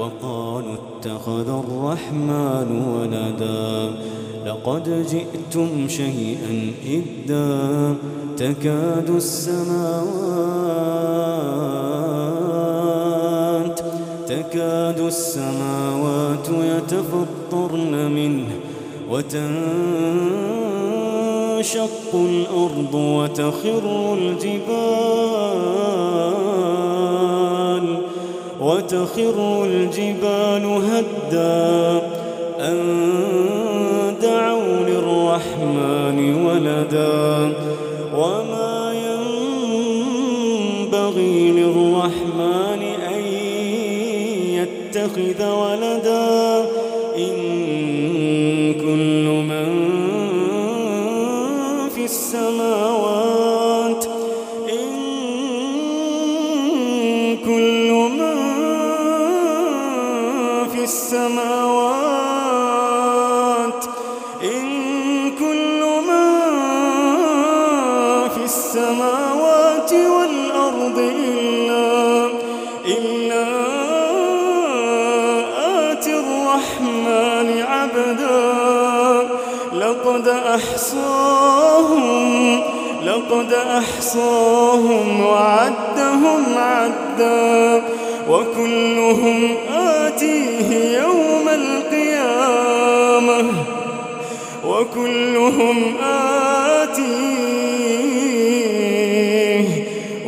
وقالوا اتخذ الرحمن ولدا. لقد جئتم شيئا إدا تكاد السماوات تكاد السماوات يتفطرن منه وتنشق الأرض وتخر الجبال. وتخر الجبال هدا أن دعوا للرحمن ولدا وما ينبغي للرحمن أن يتخذ السماوات والأرض إلا إلا آتي الرحمن عبدا. لقد أحصاهم لقد أحصاهم وعدهم عدا. وكلهم آتيه يوم القيامة. وكلهم آتيه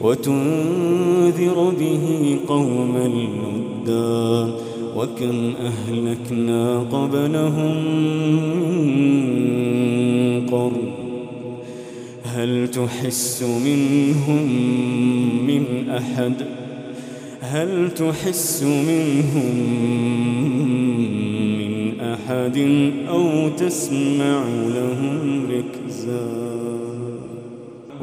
وتنذر به قوما لدا وكم أهلكنا قبلهم من هل تحس منهم من أحد هل تحس منهم من أحد أو تسمع لهم ركزا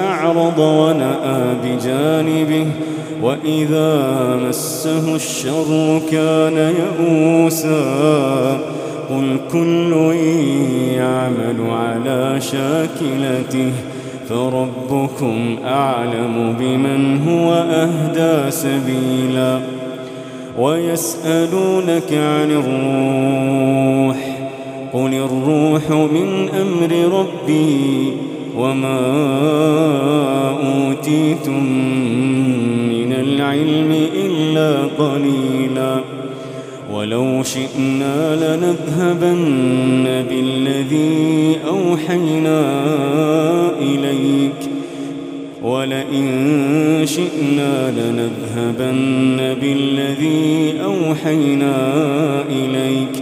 أعرض ونأى بجانبه وإذا مسه الشر كان يئوسا. قل كل يعمل على شاكلته فربكم أعلم بمن هو أهدى سبيلا. ويسألونك عن الروح قل الروح من أمر ربي. وما أوتيتم من العلم إلا قليلا ولو شئنا لنذهبن بالذي أوحينا إليك ولئن شئنا لنذهبن بالذي أوحينا إليك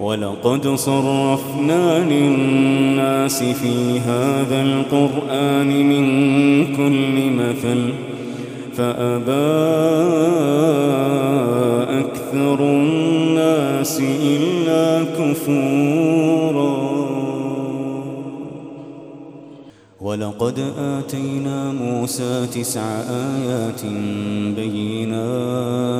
ولقد صرفنا للناس في هذا القرآن من كل مثل فأبى أكثر الناس إلا كفوراً. ولقد آتينا موسى تسع آيات بينات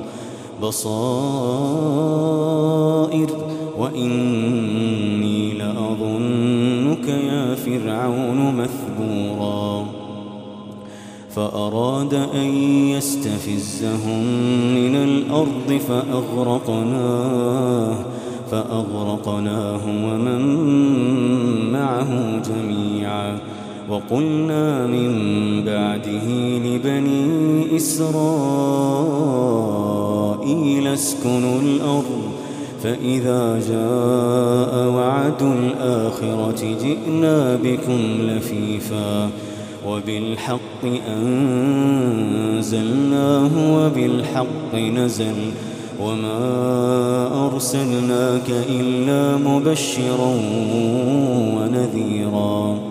بصائر وإني لأظنك يا فرعون مثبورا. فأراد أن يستفزهم من الأرض فأغرقناه فأغرقناه ومن معه جميعا. وقلنا من بعده لبني إسرائيل اسكنوا الأرض فإذا جاء وعد الآخرة جئنا بكم لفيفا وبالحق أنزلناه وبالحق نزل وما أرسلناك إلا مبشرا ونذيرا.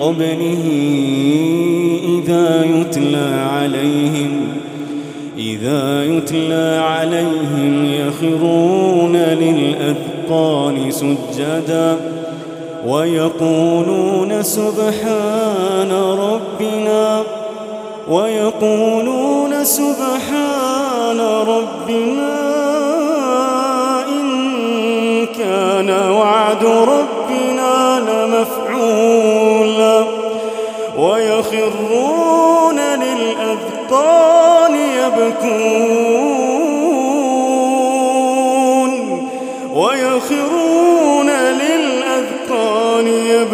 قبله إذا يتلى عليهم إذا يتلى عليهم يخرون للأذقان سجدا ويقولون سبحان ربنا ويقولون سبحان ربنا إن كان وعد ربنا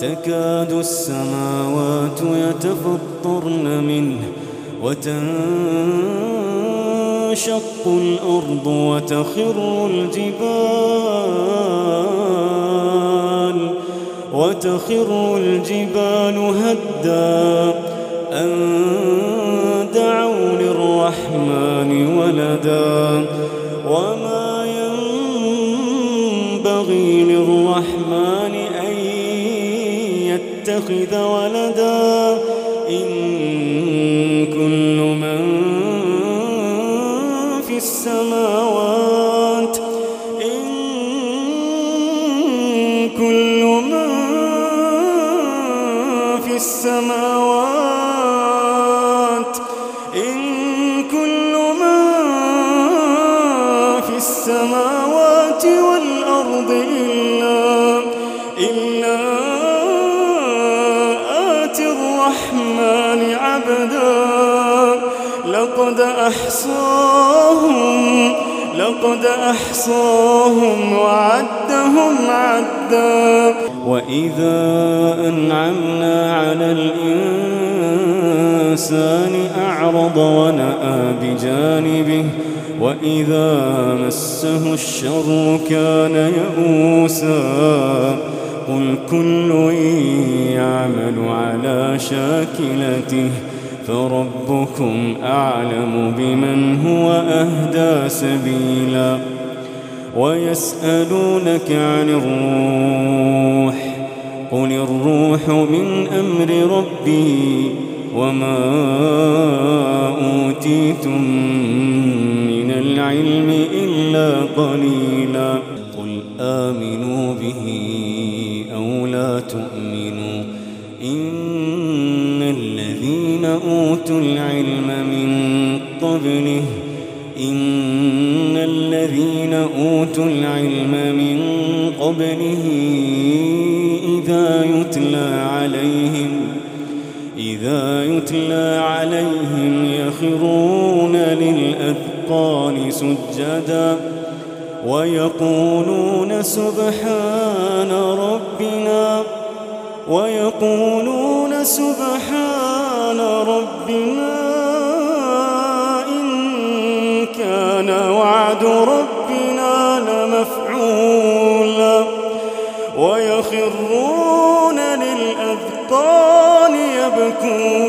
تكاد السماوات يتفطرن منه وتنشق الأرض وتخر الجبال وتخر الجبال هدا أن دعوا للرحمن ولدا وما يتخذ ولدا أحصاهم وعدهم عدا. وإذا أنعمنا على الإنسان أعرض ونأى بجانبه وإذا مسه الشر كان يئوسا. قل كل يعمل على شاكلته فربكم أعلم بمن هو أهدى سبيلا. ويسألونك عن الروح قل الروح من أمر ربي وما أوتيتم من العلم إلا قليلاً آمنوا به أو لا تؤمنوا إن الذين أوتوا العلم من قبله إن الذين أوتوا العلم من قبله إذا يتلى عليهم إذا يتلى عليهم يخرون للأذقان سجدا ويقولون سبحان ربنا ويقولون سبحان ربنا ويخرون للأذقان يبكون.